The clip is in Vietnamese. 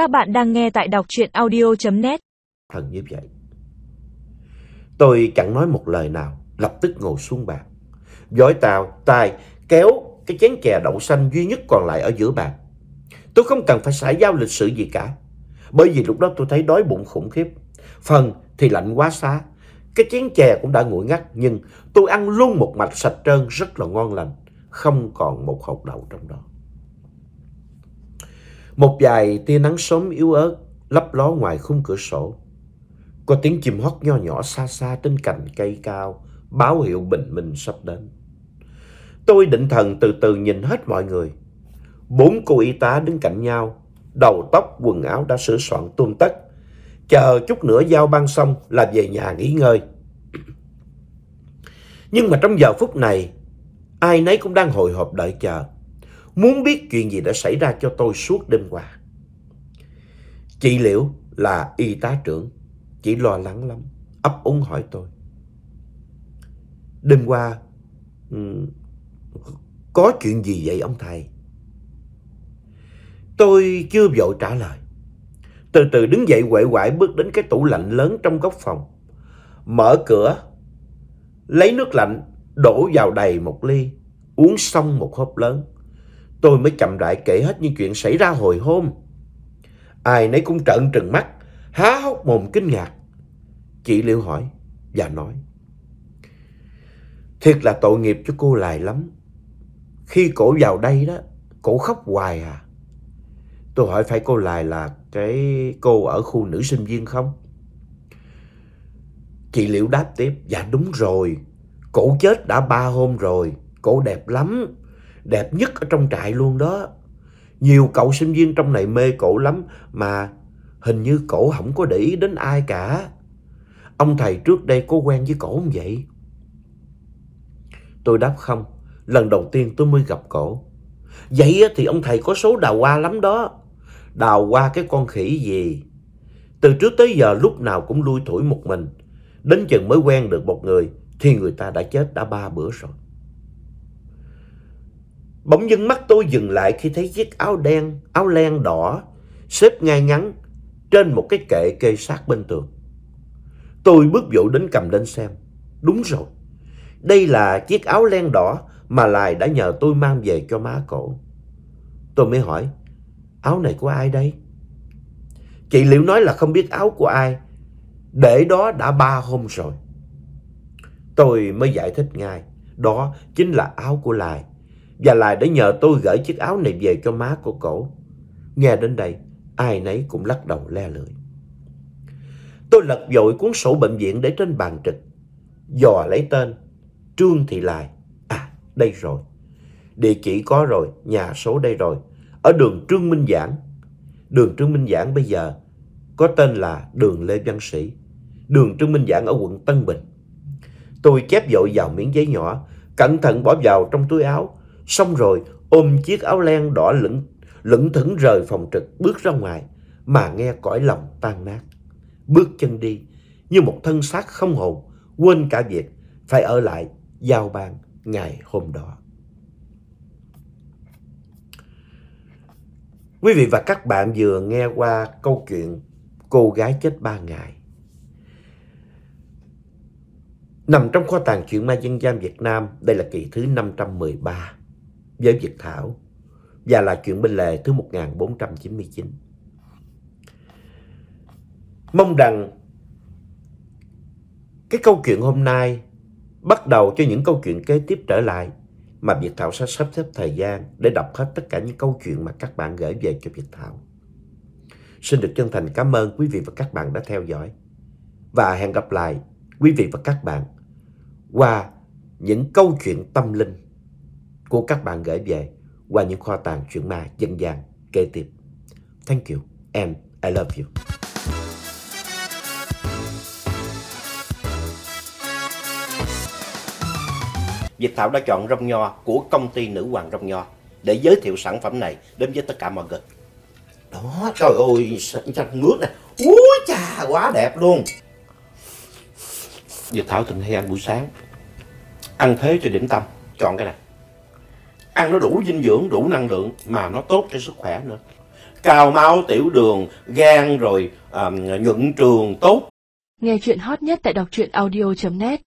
Các bạn đang nghe tại đọc truyện audio.net. Thần như vậy. Tôi chẳng nói một lời nào, lập tức ngồi xuống bàn. Giỏi tàu, tài kéo cái chén chè đậu xanh duy nhất còn lại ở giữa bàn. Tôi không cần phải xã giao lịch sử gì cả. Bởi vì lúc đó tôi thấy đói bụng khủng khiếp. Phần thì lạnh quá xá. Cái chén chè cũng đã nguội ngắt nhưng tôi ăn luôn một mạch sạch trơn rất là ngon lành. Không còn một hột đậu trong đó. Một vài tia nắng sớm yếu ớt lấp ló ngoài khung cửa sổ. Có tiếng chim hót nho nhỏ xa xa trên cành cây cao, báo hiệu bình minh sắp đến. Tôi định thần từ từ nhìn hết mọi người. Bốn cô y tá đứng cạnh nhau, đầu tóc quần áo đã sửa soạn tươm tất. Chờ chút nữa giao ban xong là về nhà nghỉ ngơi. Nhưng mà trong giờ phút này, ai nấy cũng đang hồi hộp đợi chờ muốn biết chuyện gì đã xảy ra cho tôi suốt đêm qua. Chị Liễu là y tá trưởng, chị lo lắng lắm, ấp úng hỏi tôi. Đêm qua, có chuyện gì vậy ông thầy? Tôi chưa vội trả lời. Từ từ đứng dậy quậy quại bước đến cái tủ lạnh lớn trong góc phòng. Mở cửa, lấy nước lạnh, đổ vào đầy một ly, uống xong một hớp lớn tôi mới chậm rãi kể hết những chuyện xảy ra hồi hôm. Ai nấy cũng trợn trừng mắt, há hốc mồm kinh ngạc. Chị Liễu hỏi và nói. Thiệt là tội nghiệp cho cô Lài lắm. Khi cổ vào đây đó, cổ khóc hoài à. Tôi hỏi phải cô Lài là cái cô ở khu nữ sinh viên không? Chị Liễu đáp tiếp, dạ đúng rồi. Cổ chết đã ba hôm rồi, cổ đẹp lắm đẹp nhất ở trong trại luôn đó. Nhiều cậu sinh viên trong này mê cổ lắm mà hình như cổ không có để ý đến ai cả. Ông thầy trước đây có quen với cổ không vậy? Tôi đáp không, lần đầu tiên tôi mới gặp cổ. Vậy thì ông thầy có số đào hoa lắm đó. Đào hoa cái con khỉ gì? Từ trước tới giờ lúc nào cũng lui thủi một mình. Đến chừng mới quen được một người thì người ta đã chết đã ba bữa rồi. Bỗng dưng mắt tôi dừng lại khi thấy chiếc áo đen, áo len đỏ, xếp ngay ngắn trên một cái kệ kê sát bên tường. Tôi bước vội đến cầm lên xem. Đúng rồi, đây là chiếc áo len đỏ mà Lài đã nhờ tôi mang về cho má cổ. Tôi mới hỏi, áo này của ai đây? Chị Liễu nói là không biết áo của ai, để đó đã ba hôm rồi. Tôi mới giải thích ngay, đó chính là áo của Lài và lại để nhờ tôi gửi chiếc áo này về cho má của cổ. Nghe đến đây, ai nấy cũng lắc đầu le lưỡi. Tôi lật dội cuốn sổ bệnh viện để trên bàn trực. Dò lấy tên, Trương Thị Lại. À, đây rồi. Địa chỉ có rồi, nhà số đây rồi. Ở đường Trương Minh Giảng. Đường Trương Minh Giảng bây giờ có tên là đường Lê Văn Sĩ. Đường Trương Minh Giảng ở quận Tân Bình. Tôi chép dội vào miếng giấy nhỏ, cẩn thận bỏ vào trong túi áo, Xong rồi ôm chiếc áo len đỏ lững, lững thững rời phòng trực bước ra ngoài mà nghe cõi lòng tan nát. Bước chân đi như một thân xác không hồn, quên cả việc phải ở lại giao ban ngày hôm đó. Quý vị và các bạn vừa nghe qua câu chuyện Cô gái chết ba ngày. Nằm trong kho tàng truyện ma dân gian Việt Nam, đây là kỳ thứ 513 với Việt Thảo và là chuyện bên lề thứ 1499. Mong rằng cái câu chuyện hôm nay bắt đầu cho những câu chuyện kế tiếp trở lại mà Việt Thảo sẽ sắp xếp thời gian để đọc hết tất cả những câu chuyện mà các bạn gửi về cho Việt Thảo. Xin được chân thành cảm ơn quý vị và các bạn đã theo dõi. Và hẹn gặp lại quý vị và các bạn qua những câu chuyện tâm linh của các bạn gửi về qua những kho tàng truyện ma dân gian kế tiếp. Thank you and I love you. Việt Thảo đã chọn rong nho của công ty Nữ Hoàng Rong Nho để giới thiệu sản phẩm này đến với tất cả mọi người. Đó, trời ơi, xanh mướt này. Úi chà, quá đẹp luôn. Việt Thảo từng hay ăn buổi sáng. Ăn thế cho điểm tâm. Chọn cái này ăn nó đủ dinh dưỡng đủ năng lượng mà nó tốt cho sức khỏe nữa cao máu, tiểu đường, gan rồi à, nhuận trường tốt. Nghe chuyện hot nhất tại đọc truyện audio.net